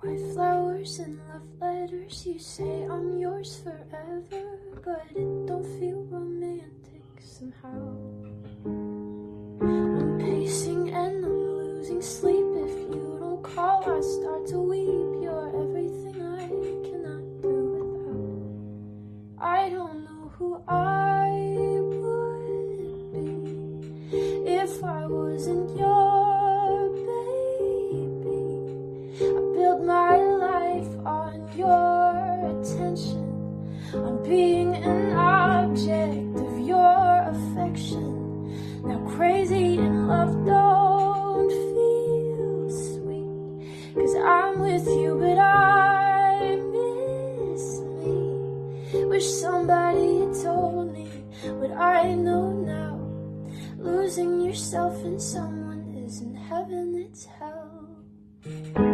White flowers and love letters, you say I'm yours forever, but it don't feel romantic somehow. I'm pacing and I'm losing sleep. If you don't call, I start to weep. You're everything I cannot do without. I don't know who I would be if I wasn't on being an object of your affection. Now crazy in love don't feel sweet, cause I'm with you, but I miss me. Wish somebody had told me what I know now. Losing yourself in someone isn't heaven, it's hell.